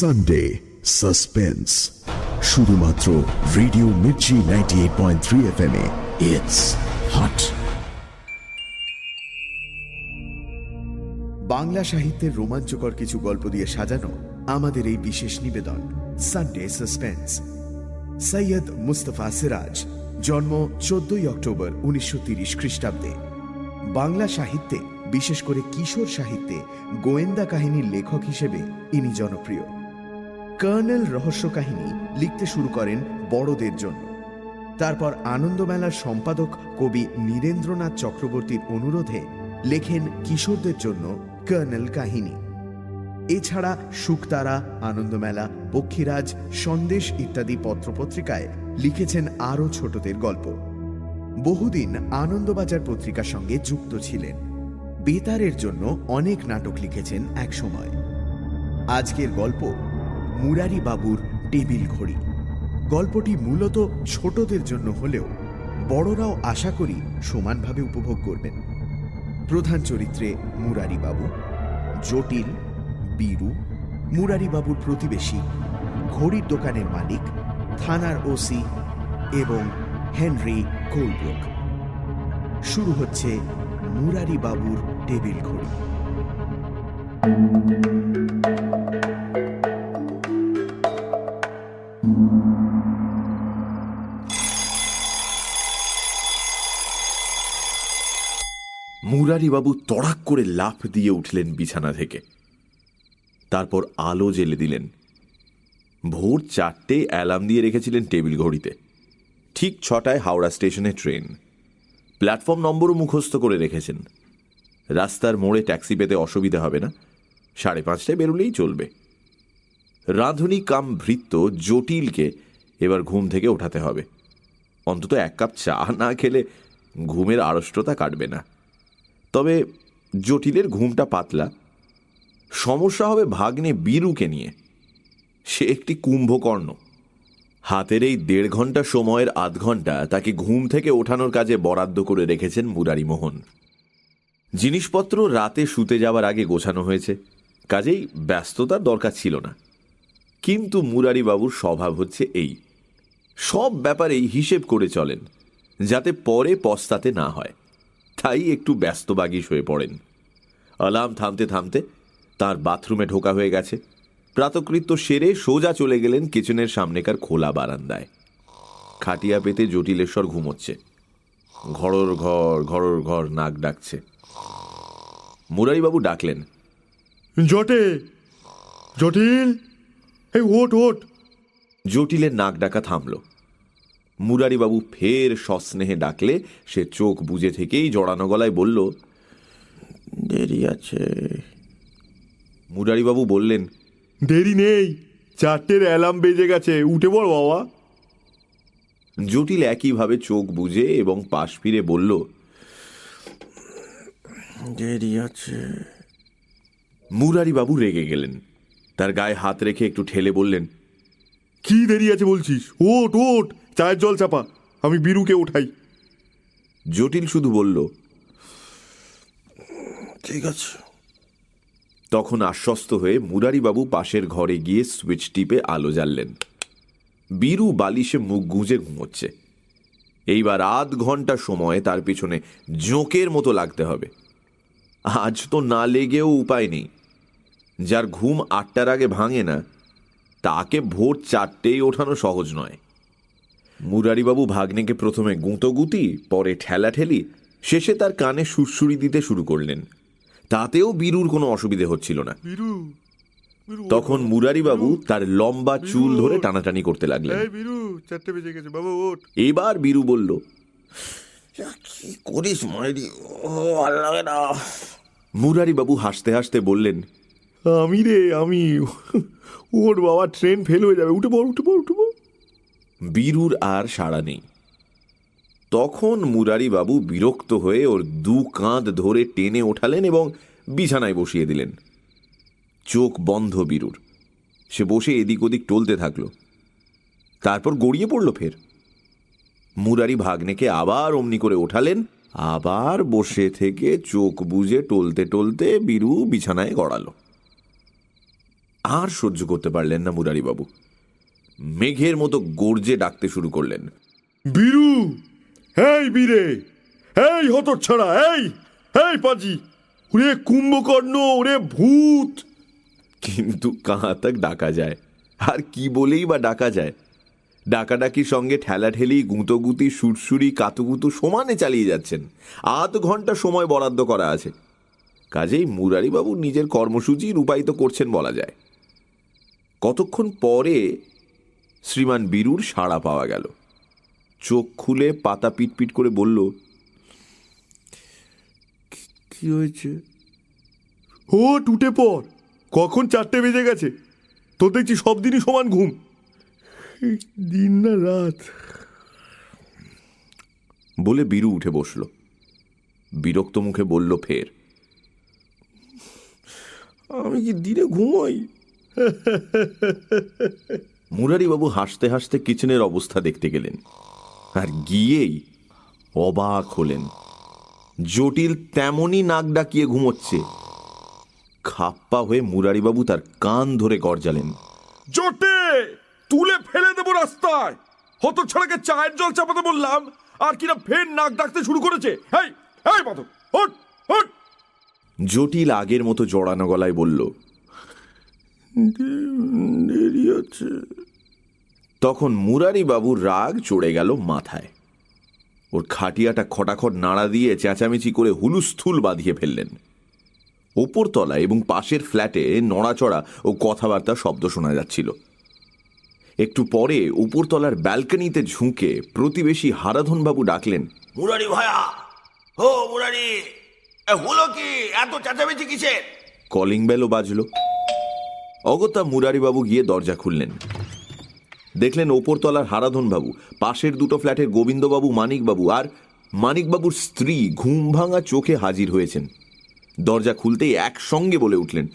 Sunday suspense শুধুমাত্র radio Mirchi ninety eight point three F M it's hot Bangla সাহিত্যের রোমাঞ্চকর কিছু গল্প দিয়ে সাজানো আমাদের এই বিশেষ নিবেদন সানডে সাসপেন্স সৈয়দ মুস্তফা সিরাজ, জন্ম চোদ্দই অক্টোবর উনিশশো তিরিশ খ্রিস্টাব্দে। বাংলা সাহিত্যে বিশেষ করে কিশোর সাহিত্যে গোয়েন্দা কাহিনীর লেখক হিসেবে ইনি জনপ্রিয়। কার্নেল রহস্য কাহিনী লিখতে শুরু করেন বড়দের জন্য। তারপর আনন্দমেলার সম্পাদক কবি নীরেন্দ্রনাথ চক্রবর্তীর অনুরোধে লেখেন কিশোরদের জন্য কর্নেল কাহিনী। এছাড়া শুকতারা, আনন্দমেলা, পক্ষীরাজ, সন্দেশ ইত্যাদি পত্রপত্রিকায় লিখেছেন আরও ছোটদের গল্প। বহুদিন আনন্দবাজার পত্রিকার সঙ্গে যুক্ত ছিলেন। বেতারের জন্য অনেক নাটক লিখেছেন একসময়। আজকের গল্প মুরারি বাবুর টেবিল ঘড়ি। গল্পটি মূলত ছোটদের জন্য হলেও বড়রাও আশা করি সমানভাবে উপভোগ করবেন। প্রধান চরিত্রে মুরারি বাবু, জটিল, বীরু, মুরারি বাবুর প্রতিবেশী, ঘড়ির দোকানের মালিক, থানার ওসি এবং হেনরি কোলব্রুক। শুরু হচ্ছে মুরারি বাবুর টেবিল ঘড়ি। মুরারিবাবু তড়াক করে লাফ দিয়ে উঠলেন বিছানা থেকে। তারপর আলো জেলে দিলেন। ভোর চারটে অ্যালার্ম দিয়ে রেখেছিলেন টেবিল ঘড়িতে। ঠিক ছটায় হাওড়া স্টেশনে ট্রেন। প্ল্যাটফর্ম নম্বরও মুখস্থ করে রেখেছেন। রাস্তার মোড়ে ট্যাক্সি পেতে অসুবিধা হবে না। সাড়ে পাঁচটায় বেরোলেই চলবে। রাঁধুনি কাম ভৃত্য জটিলকে এবার ঘুম থেকে ওঠাতে হবে। অন্তত এক কাপ চা না খেলে ঘুমের আড়ষ্টতা কাটবে না। তবে জটিলের ঘুমটা পাতলা। সমস্যা হবে ভাগ্নে বীরুকে নিয়ে। সে একটি কুম্ভকর্ণ। হাতের এই দেড় ঘণ্টা সময়ের আধ ঘণ্টা তাকে ঘুম থেকে ওঠানোর কাজে বরাদ্দ করে রেখেছেন মুরারি মোহন জিনিসপত্র রাতে শুতে যাওয়ার আগে গোছানো হয়েছে। কাজেই ব্যস্ততার দরকার ছিল না। কিন্তু মুরারি বাবুর স্বভাব হচ্ছে এই। সব ব্যাপারেই হিসেব করে চলেন, যাতে পরে পস্তাতে না হয়। তাই একটু ব্যস্ত ব্যস্তবাগিস হয়ে পড়েন। অ্যালার্ম থামতে থামতে তার বাথরুমে ঢোকা হয়ে গেছে। প্রাতকৃত্য সেরে সোজা চলে গেলেন কিচেনের সামনেকার খোলা বারান্দায়। খাটিয়া পেতে জটিলেশ্বর ঘুমোচ্ছে। ঘরর ঘর ঘরর ঘর নাক ডাকছে। মুরারিবাবু ডাকলেন জটে জটিল? এই ওট ওট জটিলের নাক ডাকা থামল। মুরারিবাবু ফের সস্নেহে ডাকলে সে চোখ বুঝে থেকেই জড়ানো গলায় বলল দেরি আছে। মুরারিবাবু বললেন দেরি নেই চারটের অ্যালার্ম বেজে গেছে উঠে পড় বাবা। জটিল একইভাবে চোখ বুঝে এবং পাশ ফিরে বলল দেরি আছে। মুরারিবাবু রেগে গেলেন। তার গায়ে হাত রেখে একটু ঠেলে বললেন কি দেরি আছে বলছিস? ওট ওট চায়ের জল চাপা, আমি বীরুকে ওঠাই জটিল শুধু বলল, ঠিক আছে। তখন আশ্বস্ত হয়ে মুরারিবাবু পাশের ঘরে গিয়ে সুইচ টিপে আলো জ্বাললেন। বীরু বালিশে মুখ গুঁজে ঘুমোচ্ছে। এইবার আধ ঘণ্টা সময় তার পিছনে জোঁকের মতো লাগতে হবে। আজ তো না লেগেও উপায় নেই। যার ঘুম আটটার আগে ভাঙে না, তাকে ভোর চারটেই ওঠানো সহজ নয়। মুরারিবাবু ভাগ্নেকে প্রথমে গুঁতোগুতি পরে ঠেলাঠেলি শেষে তার কানে সুরসুরি দিতে শুরু করলেন। তাতেও বীরুর কোনো অসুবিধে হচ্ছিল না। তখন। মুরারিবাবু তার লম্বা চুল ধরে টানাটানি করতে লাগলেন। এবার বীরু বলল কি করিস মাইরি ও ভালো লাগে না মুরারিবাবু হাসতে হাসতে বললেন আমি রে আমি ওর বাবা ট্রেন ফেল হয়ে যাবে উঠে পড় উঠে পড় উঠে পড়। বীরুর আর সাড়া নেই। তখন মুরারিবাবু বিরক্ত হয়ে ওর দু কাঁধ ধরে টেনে ওঠালেন এবং বিছানায় বসিয়ে দিলেন। চোখ বন্ধ বীরুর। সে বসে এদিক ওদিক টলতে থাকল। তারপর গড়িয়ে পড়ল ফের। মুরারি ভাগ্নেকে আবার অমনি করে ওঠালেন, আবার বসে থেকে চোখ বুজে টলতে টলতে বীরু বিছানায় গড়ালো। আর সহ্য করতে পারলেন না মুরারিবাবু। মেঘের মতো গর্জে ডাকতে শুরু করলেন। বীরু! এই বীরে! এই হতর ছাড়া এই এই পাজি! ওরে কুম্ভকর্ণ ওরে ভূত! কিন্তু কাহা তাক ডাকা যায়। আর কি বলেই বা ডাকা যায়? ডাকাডাকির সঙ্গে ঠেলাঠেলি গুঁতোগুতি সুরসুরি কাতুকুতু সমানে চালিয়ে যাচ্ছেন। আধ ঘণ্টা সময় বরাদ্দ করা আছে। কাজেই মুরারিবাবু নিজের কর্মসূচি রূপায়িত করছেন বলা যায়। কতক্ষণ পরে শ্রীমান বীরুর সাড়া পাওয়া গেল। চোখ খুলে পাতা পিটপিট করে বলল কি হয়েছে? ও টুটে পর কখন চারটে বেজে গেছে? তোর দেখছি সব দিনই সমান ঘুম। দিন না রাত। বলে বীরু উঠে বসল। বিরক্ত মুখে বলল ফের আমি কি দিনে ঘুমাই? মুরারিবাবু হাসতে হাসতে কিচেনের অবস্থা দেখতে গেলেন। আর গিয়েই অবাক হলেন। জটিল তেমনই নাক ডাকিয়ে ঘুমোচ্ছে। খাপ্পা হয়ে মুরারিবাবু তার কান ধরে গরজালেন জটে তুলে ফেলে দেবো রাস্তায়। হত ছাড়াকে চায়ের জল চাপাতে বললাম আর কিনা ফের নাক ডাকতে শুরু করেছে। এই এই মাধব হট হট জটিল আগের মতো জড়ানো গলায় বলল দেরি আছে তখন মুরারিবাবুর রাগ চড়ে গেল মাথায়। ওর খাটিয়াটা খটাখট নাড়া দিয়ে চেঁচামেচি করে হুলুস্থুল বাঁধিয়ে ফেললেন। ওপরতলা এবং পাশের ফ্ল্যাটে নড়াচড়া ও কথাবার্তা শব্দ শোনা যাচ্ছিল। একটু পরে উপরতলার ব্যালকনিতে ঝুঁকে প্রতিবেশী হারাধনবাবু ডাকলেন মুরারি ভায়া! ও মুরারি! হলো কি? এত চেঁচামেচি কিসের? কলিং বেলও বাজল। অগত্যা মুরারিবাবু গিয়ে দরজা খুললেন। দেখলেন ওপরতলার হারাধনবাবু পাশের দুটো ফ্ল্যাটের গোবিন্দবাবু মানিকবাবু আর মানিকবাবুর স্ত্রী ঘুম ভাঙা চোখে হাজির হয়েছেন। দরজা খুলতেই একসঙ্গে বলে উঠলেন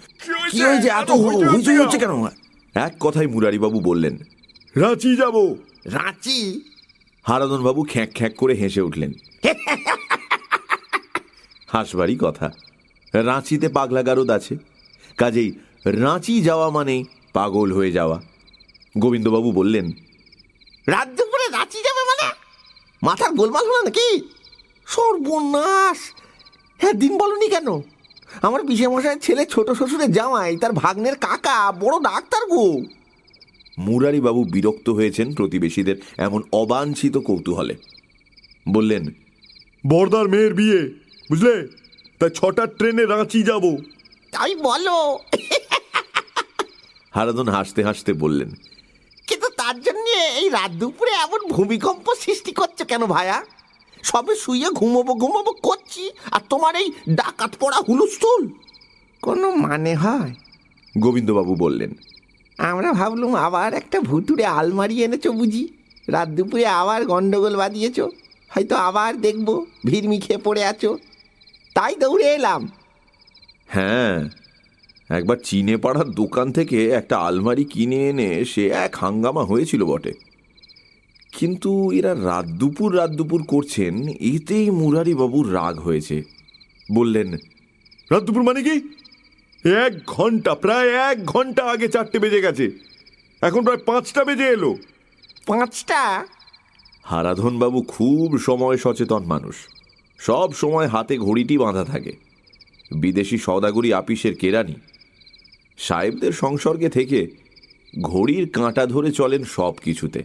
কি এত হুইচুই হচ্ছে কেন? এক কথায় মুরারিবাবু বললেন রাঁচি যাব। রাঁচি? হারাধনবাবু খ্যাঁক খ্যাঁক করে হেসে উঠলেন। হাসবারই কথা। রাঁচিতে পাগলা গারদ আছে। কাজেই রাঁচি যাওয়া মানে পাগল হয়ে যাওয়া। গোবিন্দবাবু বললেন রাত দুপুরে রাঁচি যাবে মানে? মাথার গোলমাল হলো নাকি? সর্বনাশ! হ্যাঁ দিন বলনি কেন? আমার পিসে মশাইয়ের ছেলে ছোট শ্বশুরের জামাই তার ভাগ্নের কাকা বড় ডাক্তার গো। মুরারিবাবু বিরক্ত হয়েছেন প্রতিবেশীদের এমন অবাঞ্ছিত কৌতূহলে। বললেন বর্দার মেয়ের বিয়ে বুঝলে? তাই ছটার ট্রেনে রাঁচি যাব। তাই বলো। হারাধন হাসতে হাসতে বললেন এই রাত দুপুরে এমন ভূমিকম্প সৃষ্টি করছে কেন ভায়া? সবে শুয়ে ঘুমোবো ঘুমোবো করছি আর তোমার এই ডাকাত পড়া হুলুস্থুল। কোনো মানে হয়? গোবিন্দবাবু বললেন আমরা ভাবলুম আবার একটা ভুতুরে আলমারি এনেছো বুঝি। রাত দুপুরে আবার গন্ডগোল বাঁধিয়েছ হয়তো আবার দেখব ভিড়মি খেয়ে পড়ে আছো। তাই দৌড়ে এলাম। হ্যাঁ একবার চিনে পাড়ার দোকান থেকে একটা আলমারি কিনে এনে সে এক হাঙ্গামা হয়েছিল বটে। কিন্তু এরা রাত দুপুর রাত দুপুর করছেন এতেই মুরারিবাবুর রাগ হয়েছে। বললেন রাত দুপুর মানে কি? এক ঘণ্টা প্রায় এক ঘণ্টা আগে চারটে বেজে গেছে। এখন প্রায় পাঁচটা বেজে এলো। পাঁচটা? হারাধনবাবু খুব সময় সচেতন মানুষ। সব সময় হাতে ঘড়িটি বাঁধা থাকে। বিদেশি সওদাগরি আপিসের কেরানি। সাহেবদের সংসর্গে থেকে ঘড়ির কাঁটা ধরে চলেন সব কিছুতে।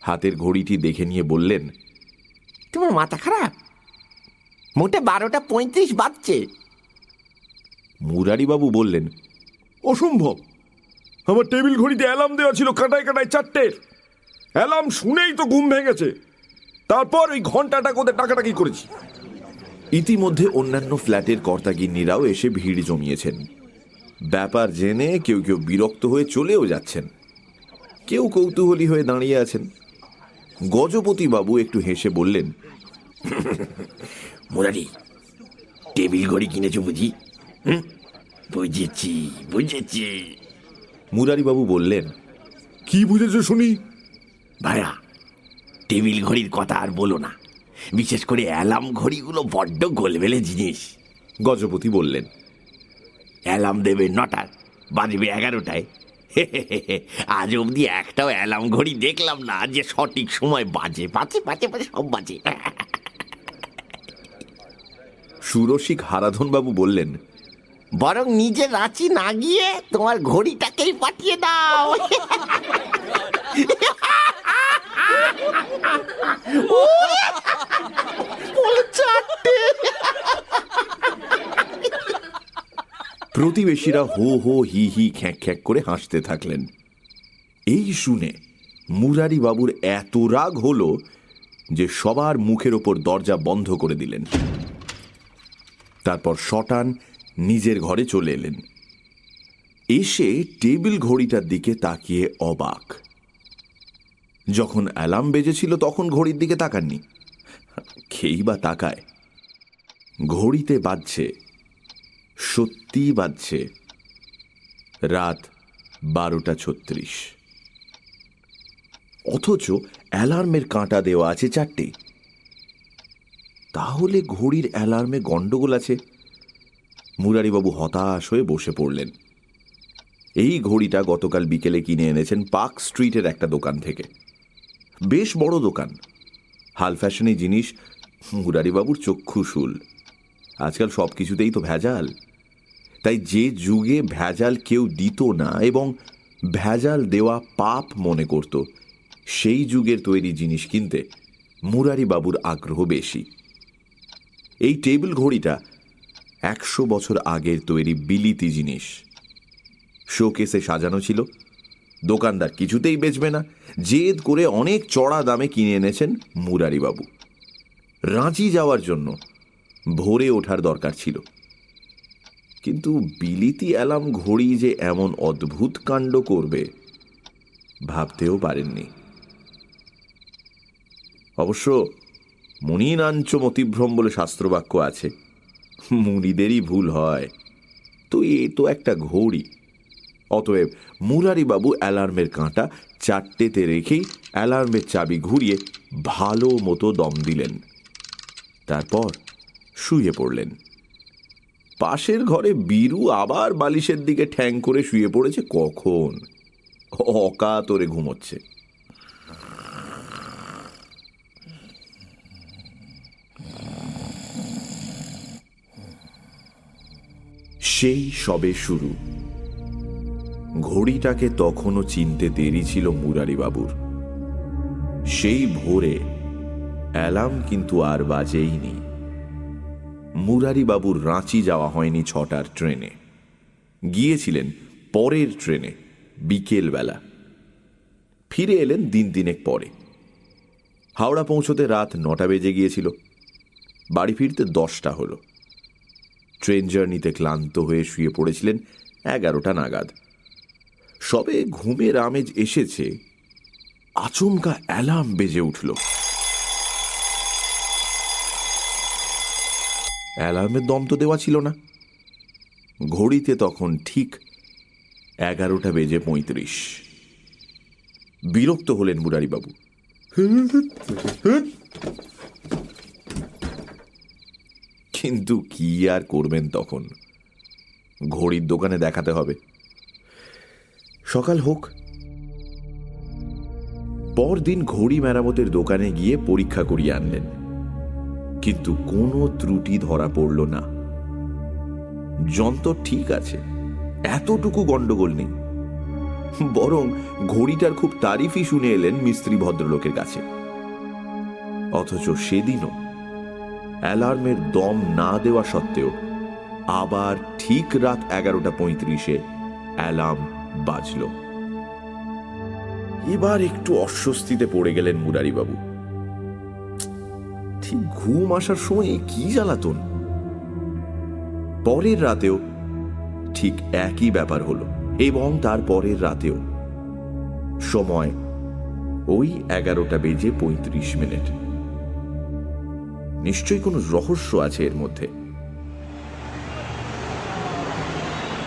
হাতের ঘড়িটি দেখে নিয়ে বললেন তোমার মাথা খারাপ? মোটে বারোটা পঁয়ত্রিশ বাজছে। মুরারিবাবু বললেন অসম্ভব। আমার টেবিল ঘড়িতে অ্যালার্ম দেওয়া ছিল কাটায় কাটায় চারটের অ্যালার্ম শুনেই তো ঘুম ভেঙেছে। তারপর ওই ঘন্টাটা কোথায় টাকাটাকি করেছি। ইতিমধ্যে অন্যান্য ফ্ল্যাটের কর্তাগিন্নিরাও এসে ভিড় জমিয়েছেন। ব্যাপার জেনে কেউ কেউ বিরক্ত হয়ে চলেও যাচ্ছেন। কেউ কৌতূহলী হয়ে দাঁড়িয়ে আছেন। গজপতি বাবু একটু হেসে বললেন মুরারি টেবিল ঘড়ি কিনেছো বুঝি? হুম? বুঝেছি বুঝেছি। মুরারিবাবু বললেন কি বুঝেছ শুনি? ভায়া টেবিল ঘড়ির কথা আর বলো না। বিশেষ করে অ্যালার্ম ঘড়িগুলো বড্ড গোলমেলে জিনিস। গজপতি বললেন অ্যালার্ম দেবে নটার বাজবে এগারোটায়। আজ অবধি একটাও অ্যালার্ম ঘড়ি দেখলাম না যে সঠিক সময় বাজে বাজে বাজে বাজে সব বাজে। সুরসিক হারাধনবাবু বললেন বরং নিজে রাঁচি না গিয়ে তোমার ঘড়িটাকেই পাঠিয়ে দাও। প্রতিবেশীরা হো হো হি হি খ্যাঁক খ্যাঁক করে হাসতে থাকলেন। এই শুনে মুরারি বাবুর এত রাগ হলো যে সবার মুখের ওপর দরজা বন্ধ করে দিলেন। তারপর শটান নিজের ঘরে চলে এলেন। এসে টেবিল ঘড়িটার দিকে তাকিয়ে অবাক। যখন অ্যালার্ম বেজেছিল তখন ঘড়ির দিকে তাকাননি। খেই বা তাকায়। ঘড়িতে বাজছে সত্যি বাজছে। রাত বারোটা ছত্রিশ। অথচ অ্যালার্মের কাঁটা দেওয়া আছে চারটে। তাহলে ঘড়ির অ্যালার্মে গন্ডগোল আছে। মুরারিবাবু হতাশ হয়ে বসে পড়লেন। এই ঘড়িটা গতকাল বিকেলে কিনে এনেছেন পার্ক স্ট্রিটের একটা দোকান থেকে। বেশ বড় দোকান। হাল ফ্যাশনে জিনিস, মুরারিবাবুর চক্ষুশুল। আজকাল সব কিছুতেই তো ভেজাল। তাই যে যুগে ভেজাল কেউ দিত না এবং ভেজাল দেওয়া পাপ মনে করত, সেই যুগের তৈরি জিনিস কিনতে মুরারি বাবুর আগ্রহ বেশি। এই টেবিল ঘড়িটা একশো বছর আগের তৈরি বিলিতি জিনিস। শোকেসে সাজানো ছিল। দোকানদার কিছুতেই বেচবে না। জেদ করে অনেক চড়া দামে কিনে এনেছেন মুরারি বাবু রাঁচি যাওয়ার জন্য ভোরে ওঠার দরকার ছিল। কিন্তু বিলিতি অ্যালার্ম ঘড়ি যে এমন অদ্ভুত কাণ্ড করবে, ভাবতেও পারেননি। অবশ্য মুনি নাঞ্চ মতিভ্রম বলে শাস্ত্রবাক্য আছে, মুনিদেরই ভুল হয়। তো এ তো একটা ঘড়ি। অতএব মুরারিবাবু অ্যালার্মের কাঁটা চারটেতে রেখেই অ্যালার্মের চাবি ঘুরিয়ে ভালো মতো দম দিলেন। তারপর শুয়ে পড়লেন। পাশের ঘরে বীরু আবার বালিশের দিকে ঠ্যাং করে শুয়ে পড়েছে কখন? অকাতরে ঘুমোচ্ছে। সেই সবে শুরু। ঘড়িটাকে তখনও চিনতে দেরি ছিল মুরারিবাবুর। সেই ভোরে অ্যালার্ম কিন্তু আর বাজেইনি মুরারিবাবুর রাঁচি যাওয়া হয়নি ছটার ট্রেনে। গিয়েছিলেন পরের ট্রেনে, বিকেলবেলা। ফিরে এলেন দিন দিনেক পরে। হাওড়া পৌঁছতে রাত নটা বেজে গিয়েছিল। বাড়ি ফিরতে দশটা হলো। ট্রেন জার্নিতে ক্লান্ত হয়ে শুয়ে পড়েছিলেন এগারোটা নাগাদ। সবে ঘুমের আমেজ এসেছে, আচমকা অ্যালার্ম বেজে উঠল। অ্যালার্মের দম তো দেওয়া ছিল না। ঘড়িতে তখন ঠিক এগারোটা বেজে পঁয়ত্রিশ। বিরক্ত হলেন মুরারিবাবু। কিন্তু কি আর করবেন তখন? ঘড়ির দোকানে দেখাতে হবে। সকাল হোক। পরদিন ঘড়ি মেরামতের দোকানে গিয়ে পরীক্ষা করিয়ে আনলেন। কিন্তু কোনো ত্রুটি ধরা পড়ল না। যন্ত্র ঠিক আছে, এতটুকু গন্ডগোল নেই। বরং ঘড়িটার খুব তারিফই শুনে এলেন মিস্ত্রি ভদ্রলোকের কাছে। অথচ সেদিনও অ্যালার্মের দম না দেওয়া সত্ত্বেও আবার ঠিক রাত এগারোটা পঁয়ত্রিশে অ্যালার্ম বাজল। এবার একটু অস্বস্তিতে পড়ে গেলেন মুরারিবাবু। ঠিক ঘুম আসার সময় কি জ্বালাতন? পরের রাতেও ঠিক একই ব্যাপার হলো এবং তার পরের রাতেও। সময় ওই এগারোটা বেজে পঁয়ত্রিশ মিনিট। নিশ্চয়ই কোনো রহস্য আছে এর মধ্যে।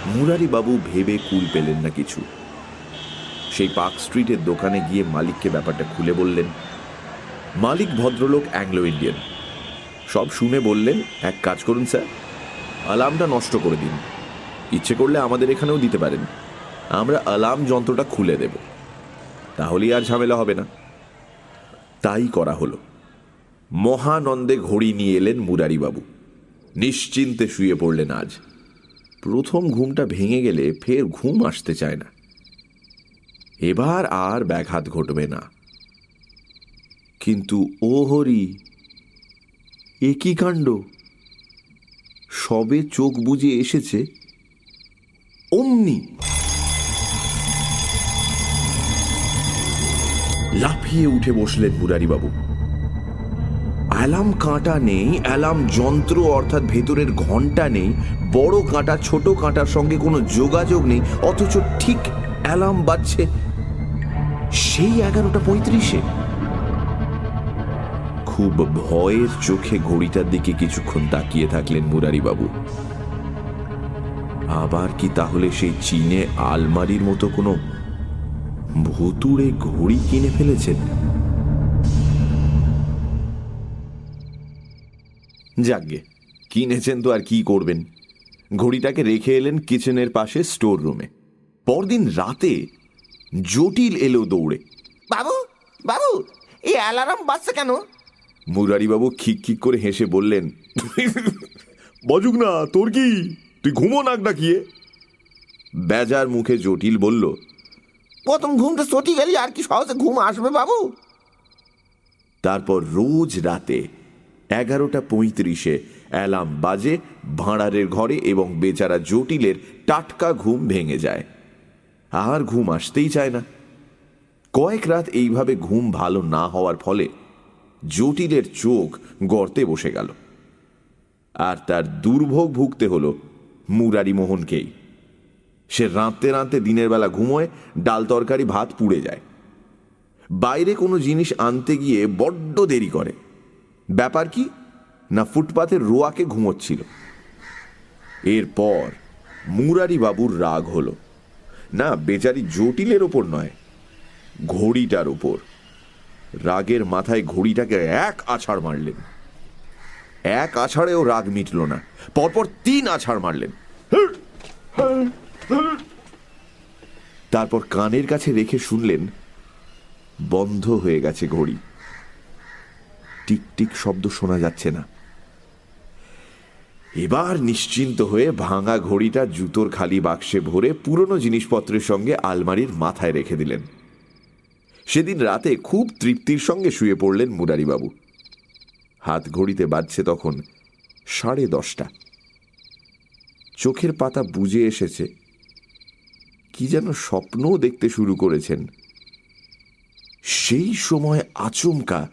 মুরারি বাবু ভেবে কুল পেলেন না কিছু। সেই পার্ক স্ট্রিটের দোকানে গিয়ে মালিককে ব্যাপারটা খুলে বললেন মালিক ভদ্রলোক অ্যাংলো ইন্ডিয়ান। সব শুনে বললেন, এক কাজ করুন স্যার, অ্যালার্মটা নষ্ট করে দিন। ইচ্ছে করলে আমাদের এখানেও দিতে পারেন। আমরা অ্যালার্ম যন্ত্রটা খুলে দেব। তাহলেই আর ঝামেলা হবে না। তাই করা হলো। মহানন্দে ঘড়ি নিয়ে এলেন মুরারিবাবু। নিশ্চিন্তে শুয়ে পড়লেন আজ। প্রথম ঘুমটা ভেঙে গেলে ফের ঘুম আসতে চায় না। এবার আর ব্যাঘাত ঘটবে না। কিন্তু ও হরি, এ কি কাণ্ড? সবে চোখ বুজে এসেছে। অমনি! লাফিয়ে উঠে বসলেন মুরারিবাবু অ্যালার্ম কাঁটা নেই, অ্যালার্ম যন্ত্র অর্থাৎ ভেতরের ঘণ্টা নেই, বড় কাঁটা, ছোট কাঁটার সঙ্গে কোনো যোগাযোগ নেই, অথচ ঠিক অ্যালার্ম বাজছে সেই এগারোটা পঁয়ত্রিশে। খুব ভয়ের চোখে ঘড়িটার দিকে কিছুক্ষণ তাকিয়ে থাকলেন মুরারিবাবু। আবার কি তাহলে সেই চীনে আলমারির মতো কোনো ভুতুড়ে ঘড়ি কিনে ফেলেছেন? যাকগে, কিনেছেন তো আর কি করবেন? ঘড়িটাকে রেখে এলেন কিচেনের পাশে স্টোর রুমে। পরদিন রাতে জটিল এলো দৌড়ে। বাবু বাবু, এই অ্যালার্ম বাজছে কেন? মুরারিবাবু খিক খিক করে হেসে বললেন বজুক না তোর কি? তুই ঘুমো নাক না ডাকিয়ে। বেজার মুখে জটিল বলল প্রথম ঘুমটা সটি গেলি আর কি সহজে ঘুম আসবে বাবু? তারপর রোজ রাতে এগারোটা পঁয়ত্রিশে অ্যালার্ম বাজে ভাঁড়ারের ঘরে এবং বেচারা জটিলের টাটকা ঘুম ভেঙে যায়। আর ঘুম আসতেই চায় না। কয়েক রাত এইভাবে ঘুম ভালো না হওয়ার ফলে জটিলের চোখ গর্তে বসে গেল। আর তার দুর্ভোগ ভুগতে হল মুরারি মোহনকেই। সে রাঁধতে রাঁধতে দিনের বেলা ঘুমোয়, ডাল তরকারি, ভাত পুড়ে যায়। বাইরে কোনো জিনিস আনতে গিয়ে বড্ড দেরি করে। ব্যাপার কি? না ফুটপাতের রোয়াকে ঘুমোচ্ছিল। এরপর মুরারি বাবুর রাগ হলো। না, বেচারি জটিলের ওপর নয়, ঘড়িটার ওপর। রাগের মাথায় ঘড়িটাকে এক আছাড় মারলেন। এক আছাড়েও রাগ মিটল না। পরপর তিন আছাড় মারলেন। তারপর কানের কাছে রেখে শুনলেন, বন্ধ হয়ে গেছে ঘড়ি। টিক টিক শব্দ শোনা যাচ্ছে না। এবার নিশ্চিন্ত হয়ে ভাঙা ঘড়িটা জুতোর খালি বাক্সে ভরে পুরনো জিনিসপত্রের সঙ্গে আলমারির মাথায় রেখে দিলেন। সেদিন রাতে খুব তৃপ্তির সঙ্গে শুয়ে পড়লেন মুরারিবাবু হাত ঘড়িতে বাজছে তখন সাড়ে দশটা। চোখের পাতা বুঝে এসেছে। কি যেন স্বপ্নও দেখতে শুরু করেছেন। সেই সময় আচমকা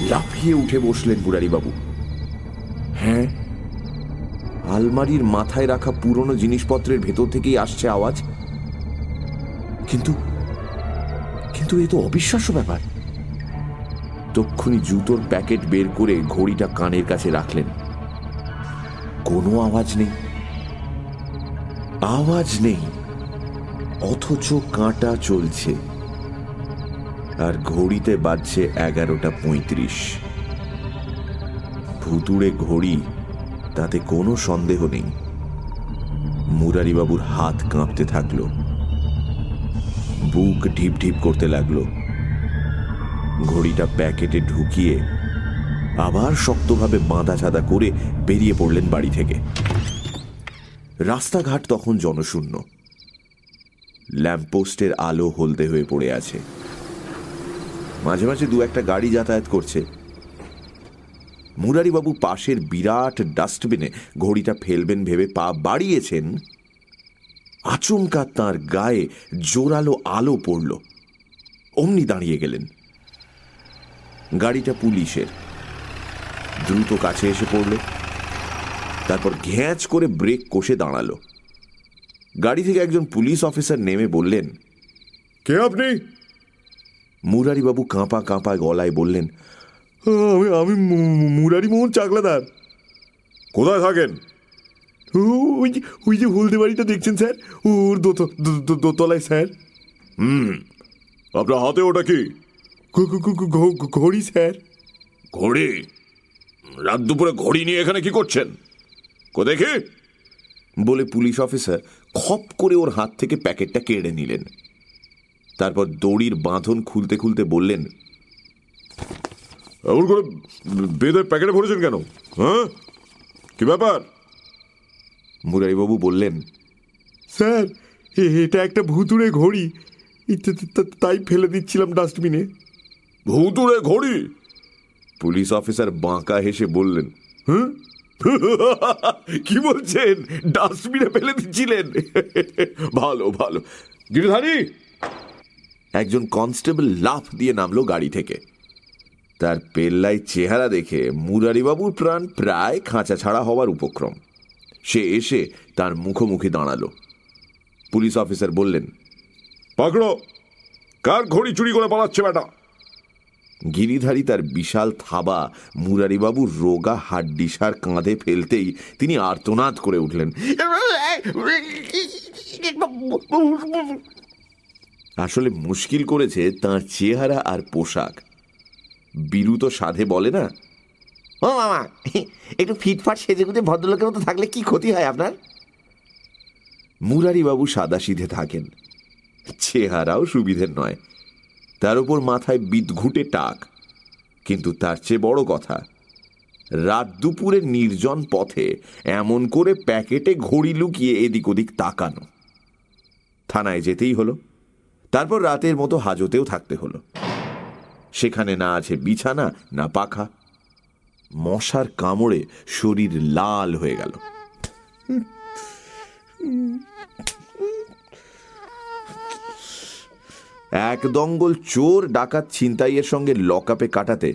লাফিয়ে উঠে বসলেন বুড়ারিবাবু হ্যাঁ আলমারির মাথায় রাখা পুরনো জিনিসপত্রের ভেতর থেকেই আসছে আওয়াজ। কিন্তু কিন্তু এ তো অবিশ্বাস্য ব্যাপার। তক্ষুনি জুতোর প্যাকেট বের করে ঘড়িটা কানের কাছে রাখলেন। কোনো আওয়াজ নেই। আওয়াজ নেই। অথচ কাঁটা চলছে। আর ঘড়িতে বাজছে এগারোটা পঁয়ত্রিশ। ভুতুড়ে ঘড়ি তাতে কোনো সন্দেহ নেই। মুরারিবাবুর হাত কাঁপতে থাকল। বুক ঢিপ ঢিপ করতে লাগল। ঘড়িটা প্যাকেটে ঢুকিয়ে আবার শক্তভাবে বাঁধা ছাদা করে বেরিয়ে পড়লেন বাড়ি থেকে। রাস্তাঘাট তখন জনশূন্য। ল্যাম্পপোস্টের আলো হলদে হয়ে পড়ে আছে। মাঝে মাঝে দু একটা গাড়ি যাতায়াত করছে। মুরারিবাবু পাশের বিরাট ডাস্টবিনে ঘড়িটা ফেলবেন ভেবে পা বাড়িয়েছেন। আচমকা তার গায়ে জোরালো আলো পড়ল। অমনি দাঁড়িয়ে গেলেন। গাড়িটা পুলিশের। দ্রুত কাছে এসে পড়ল। তারপর ঘ্যাঁচ করে ব্রেক কষে দাঁড়াল। গাড়ি থেকে একজন পুলিশ অফিসার নেমে বললেন কে আপনি? মুরারিবাবু কাঁপা কাঁপা গলায় বললেন আমি আমি মুরারি মোহন চাকলাদার। কোথায় থাকেন? ওই যে ওই যে হলদে বাড়িটা দেখছেন স্যার? ওর দোতলায় স্যার। আপনার হাতে ওটা কি? ঘড়ি স্যার। ঘড়ি? রাত দুপুরে ঘড়ি নিয়ে এখানে কি করছেন? কো দেখি। বলে পুলিশ অফিসার খপ করে ওর হাত থেকে প্যাকেটটা কেড়ে নিলেন। তারপর দড়ির বাঁধন খুলতে খুলতে বললেন এমন করে বেঁধে প্যাকেটে ভরেছেন কেন? হ্যাঁ? কি ব্যাপার? মুরারিবাবু বললেন স্যার এটা একটা ভুতুড়ে ঘড়ি। তাই ফেলে দিচ্ছিলাম ডাস্টবিনে। ভুতুড়ে ঘড়ি? পুলিশ অফিসার বাঁকা হেসে বললেন হ্যাঁ? কি বলছেন? ডাস্টবিনে ফেলে দিচ্ছিলেন? ভালো ভালো। গিরিধারী! একজন কনস্টেবল লাফ দিয়ে নামলো গাড়ি থেকে। তার পেল্লাই চেহারা দেখে মুরারিবাবুর প্রাণ প্রায় খাঁচা ছাড়া হওয়ার উপক্রম। সে এসে তার মুখোমুখি দাঁড়াল। পুলিশ অফিসার বললেন পাকড়ো কার ঘড়ি চুরি করে পালাচ্ছে বেটা? গিরিধারী তার বিশাল থাবা মুরারিবাবুর রোগা হাড্ডিসার কাঁধে ফেলতেই তিনি আর্তনাদ করে উঠলেন। আসলে মুশকিল করেছে তার চেহারা আর পোশাক। বিরু তো সাধে বলে না। ও মামা একটু ফিটফাট সেজে গুজে ভদ্রলোকের মতো থাকলে কি ক্ষতি হয় আপনার? মুরারিবাবু সাদা সিধে থাকেন। চেহারাও সুবিধের নয়। তার উপর মাথায় বিদঘুটে টাক। কিন্তু তার চেয়ে বড় কথা রাত দুপুরে নির্জন পথে এমন করে প্যাকেটে ঘড়ি লুকিয়ে এদিক ওদিক তাকানো। থানায় যেতেই হলো। তারপর রাতের মতো হাজতেও থাকতে হলো। সেখানে না আছে বিছানা, না পাখা। মশার কামড়ে শরীর লাল হয়ে গেল। এক দঙ্গল চোর ডাকাত ছিনতাইয়ের সঙ্গে লকআপে কাটাতে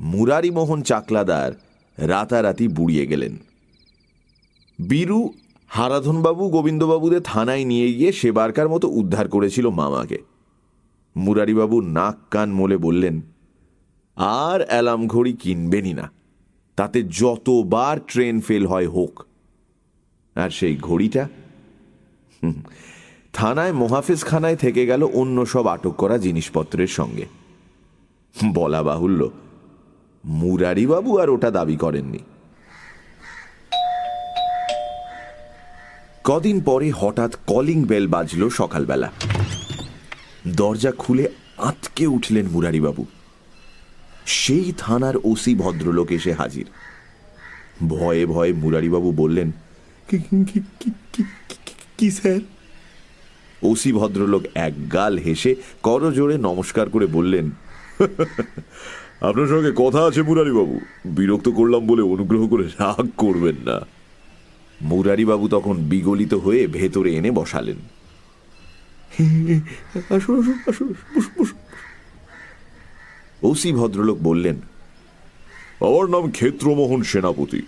মুরারি মোহন চাকলাদার রাতারাতি বুড়িয়ে গেলেন। বীরু হারাধনবাবু গোবিন্দবাবুদের থানায় নিয়ে গিয়ে সেবারকার মতো উদ্ধার করেছিল মামাকে। মুরারিবাবু নাক কান মোলে বললেন, আর অ্যালার্ম ঘড়ি কিনবেনই না। তাতে যতবার ট্রেন ফেল হয় হোক। আর সেই ঘড়িটা থানায় মহাফেজখানায় থেকে গেল অন্য সব আটক করা জিনিসপত্রের সঙ্গে। বলা বাহুল্য, মুরারিবাবু আর ওটা দাবি করেননি। কদিন পরে হঠাৎ কলিং বেল বাজল সকালবেলা। দরজা খুলে আঁতকে উঠলেন মুরারিবাবু। সেই থানার ওসি ভদ্রলোক এসে হাজির। ভয়ে ভয়ে মুরারিবাবু বললেন কি স্যার? ওসি ভদ্রলোক এক গাল হেসে করজোড়ে নমস্কার করে বললেন আপনার সঙ্গে কথা আছে মুরারি বাবু বিরক্ত করলাম বলে অনুগ্রহ করে রাগ করবেন না। মুরারিবাবু তখন বিগলিত হয়ে ভেতরে এনে বসালেন। আসুন আসুন আসুন বসুন, বসুন। ওসি ভদ্রলোক বললেন আমার নাম ক্ষেত্রমোহন সেনাপতি।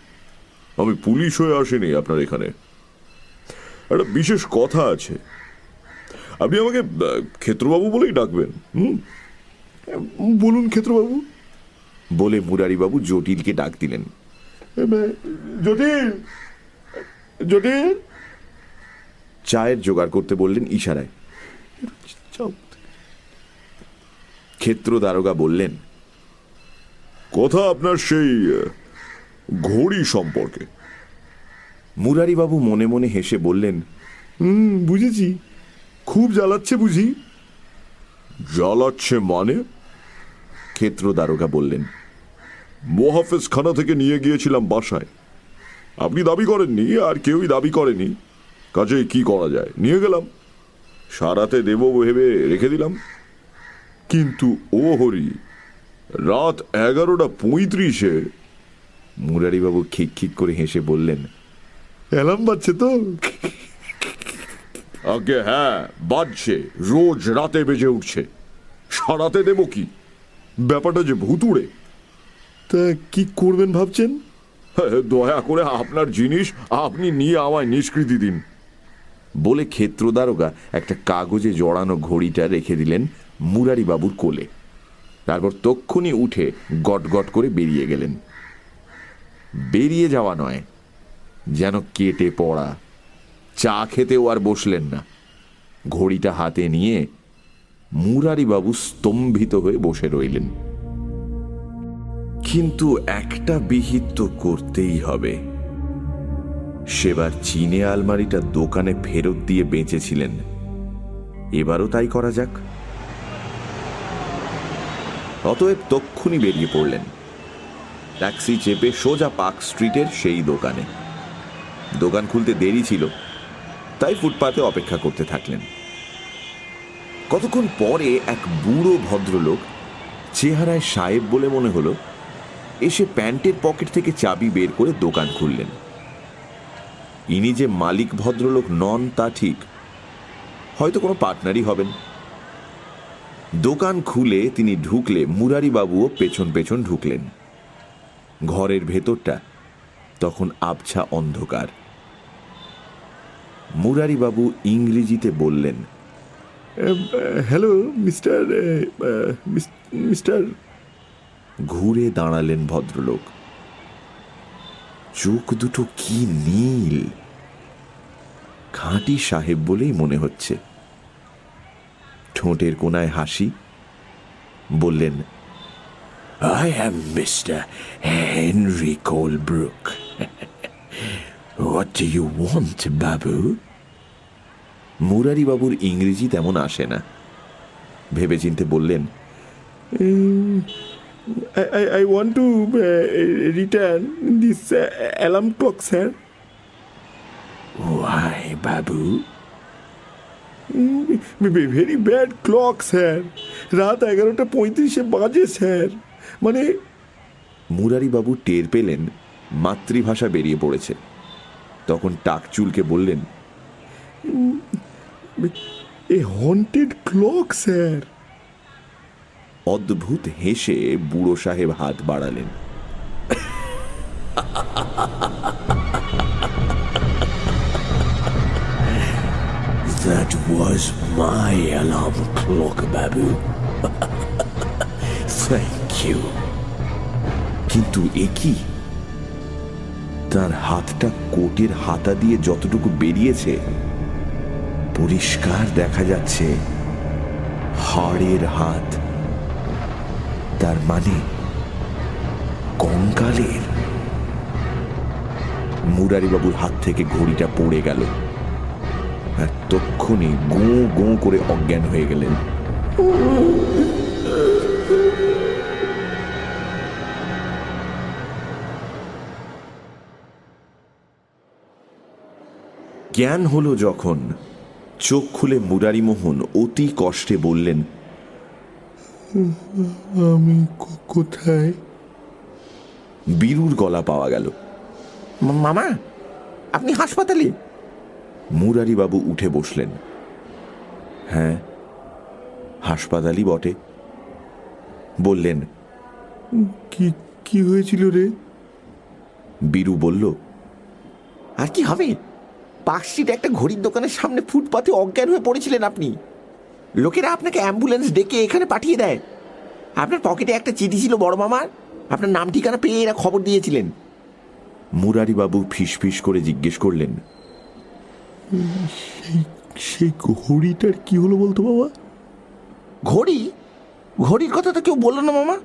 আমি পুলিশ হয়ে আসিনি আপনার এখানে। একটা বিশেষ কথা আছে। আপনি আমাকে ক্ষেত্রবাবু বলেই ডাকবেন হুম? বলুন ক্ষেত্রবাবু। বলে মুরারিবাবু জটিলকে ডাক দিলেন। জটিল জটিল। চায়ের জোগাড় করতে বললেন ইশারায়। ক্ষেত্র দারোগা বললেন কথা আপনার সেই ঘড়ি সম্পর্কে। মুরারিবাবু মনে মনে হেসে বললেন হুম বুঝেছি। খুব জ্বালাচ্ছে বুঝি। জ্বালাচ্ছে মানে? ক্ষেত্র দারোগা বললেন মোহাফেজ খানা থেকে নিয়ে গিয়েছিলাম বাসায়। আপনি দাবি করেননি আর কেউই দাবি করেনি। কাজে কি করা যায়? নিয়ে গেলাম। সারাতে দেব ভেবে রেখে দিলাম। কিন্তু ও হরি রাত এগারোটা পঁয়ত্রিশে। মুরারিবাবু খিক খিক করে হেসে বললেন অ্যালার্ম বাজছে তো। আগে হ্যাঁ বাজছে রোজ রাতে বেজে উঠছে। সারাতে দেব কি? ব্যাপারটা যে ভুতুড়ে তা কি করবেন ভাবছেন? দয়া করে আপনার জিনিস আপনি নিয়ে আমায় নিষ্কৃতি দিন। বলে ক্ষেত্র দারোগা একটা কাগজে জড়ানো ঘড়িটা রেখে দিলেন মুরারিবাবুর কোলে। তারপর তক্ষুনি উঠে গট গট করে বেরিয়ে গেলেন। বেরিয়ে যাওয়া নয়, যেন কেটে পড়া। চা খেতেও আর বসলেন না। ঘড়িটা হাতে নিয়ে মুরারিবাবু স্তম্ভিত হয়ে বসে রইলেন। কিন্তু একটা বিহিত করতেই হবে। সেবার চীনে আলমারিটা দোকানে ফেরত দিয়ে বেঁচেছিলেন। এবারও তাই করা যাক। অতএব তক্ষুনি বেরিয়ে পড়লেন। ট্যাক্সি চেপে সোজা পার্ক স্ট্রিটের সেই দোকানে। দোকান খুলতে দেরি ছিল, তাই ফুটপাতে অপেক্ষা করতে থাকলেন। কতক্ষণ পরে এক বুড়ো ভদ্রলোক, চেহারায় সাহেব বলে মনে হলো, এসে প্যান্টের পকেট থেকে চাবি বের করে দোকান খুললেন। ইনি যে মালিক ভদ্রলোক নন তা ঠিক। হয়তো কোনো পার্টনারই হবেন। দোকান খুলে তিনি ঢুকলে মুরারিবাবুও পেছন পেছন ঢুকলেন। ঘরের ভেতরটা তখন আবছা অন্ধকার। মুরারিবাবু ইংরেজিতে বললেন হ্যালো মিস্টার মিস্টার। ঘুরে দাঁড়ালেন ভদ্রলোক। চোখ দুটো কি নীল? খাঁটি সাহেব বলেই মনে হচ্ছে। ঠোঁটের কোনায় হাসি। বললেন I am mister Henry Colebrooke what you want babu মুরারিবাবুর ইংরেজি তেমন আসে না। ভেবেচিন্তে বললেন I, I want to uh, return this uh, alarm clock, sir. Why, babu very bad clock sir রাত এগারোটা পঁয়ত্রিশে বাজে স্যার মানে মুরারিবাবু টের পেলেন মাতৃভাষা বেরিয়ে পড়েছে। তখন টাক চুলকে বললেন এ হন্টেড ক্লক স্যার অদ্ভুত হেসে বুড়ো সাহেব হাত বাড়ালেন That was my alarm clock, Babu. Thank you. কিন্তু এ কি তার হাতটা কোটের হাতা দিয়ে যতটুকু বেরিয়েছে পরিষ্কার দেখা যাচ্ছে হাড়ের হাত তার মানে কঙ্কালের। মুরারিবাবুর হাত থেকে ঘড়িটা পড়ে গেল। আর তক্ষণি গোঁ গোঁ করে অজ্ঞান হয়ে গেলেন। জ্ঞান হলো যখন চোখ খুলে মুরারিমোহন অতি কষ্টে বললেন আমি কোথায়? বীরুর গলা পাওয়া গেল। মামা আপনি হাসপাতালে? মুরারিবাবু উঠে বসলেন। হ্যাঁ হাসপাতালই বটে। বললেন কি কি হয়েছিল রে? বীরু বলল আর কি হবে? পার্কস্ট্রিট একটা ঘড়ির দোকানের সামনে ফুটপাতে অজ্ঞান হয়ে পড়েছিলেন আপনি। লোকেরা আপনাকে অ্যাম্বুলেন্স ডেকে এখানে পাঠিয়ে দেয়। আপনার পকেটে একটা চিঠি ছিল বড় মামার। আপনার নাম ঠিকানা পেয়ে এরা খবর দিয়েছিলেন। মুরারিবাবু ফিসফিস করে জিজ্ঞেস করলেন সেই ঘড়িটার কি হলো বলতো বাবা? ঘড়ি? ঘড়ির কথা তো কেউ বলল না মামা।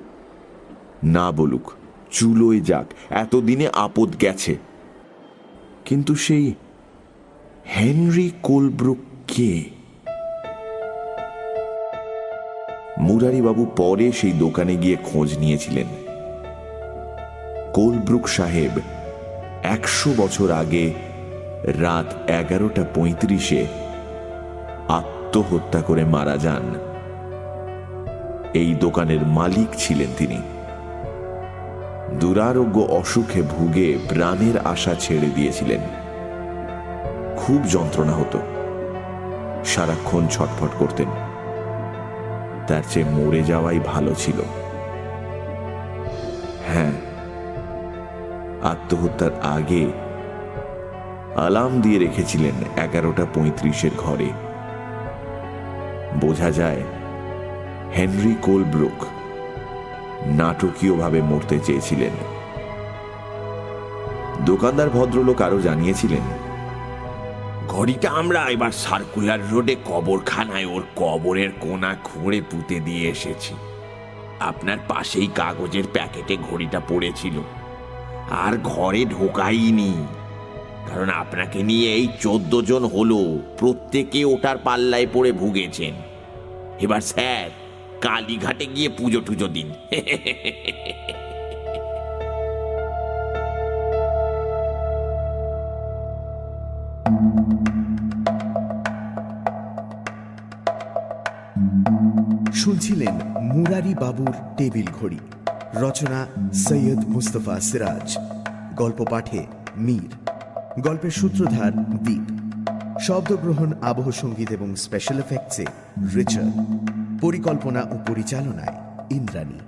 না বলুক চুলোয় যাক এতদিনে আপদ গেছে। কিন্তু সেই হেনরি কোলব্রুক কে? মুরারিবাবু পরে সেই দোকানে গিয়ে খোঁজ নিয়েছিলেন। কোলব্রুক সাহেব একশো বছর আগে রাত এগারোটা পঁয়ত্রিশে আত্মহত্যা করে মারা যান। এই দোকানের মালিক ছিলেন তিনি। দুরারোগ্য অসুখে ভুগে প্রাণের আশা ছেড়ে দিয়েছিলেন। খুব যন্ত্রণা হতো। সারাক্ষণ ছটফট করতেন। তার চেয়ে মরে যাওয়াই ভালো ছিল। হ্যাঁ আত্মহত্যার আগে আলাম দিয়ে রেখেছিলেন এগারোটা পঁয়ত্রিশের ঘরে। বোঝা যায়, হেনরি কোলব্রুক নাটকীয়ভাবে মরতে চেয়েছিলেন। দোকানদার ভদ্রলোক আরও জানিয়েছিলেন ঘড়িটা আমরা এবার সার্কুলার রোডে কবরখানায় ওর কবরের কোনা খুঁড়ে পুঁতে দিয়ে এসেছি। আপনার পাশেই কাগজের প্যাকেটে ঘড়িটা পড়েছিল। আর ঘরে ঢোকাইনি। কারণ আপনাকে নিয়ে এই চোদ্দ জন হলো, প্রত্যেকে ওটার পাল্লায় পড়ে ভুগেছেন। এবার স্যার, কালীঘাটে গিয়ে পুজো টুজো দিন। শুনছিলেন মুরারি বাবুর টেবিল ঘড়ি। রচনা সৈয়দ মুস্তফা সিরাজ। গল্প পাঠে মীর। গল্পের সূত্রধার দ্বীপ শব্দগ্রহণ আবহ সংগীত এবং স্পেশাল এফেক্টসে রিচার্ড। পরিকল্পনা ও পরিচালনায় ইন্দ্রাণী।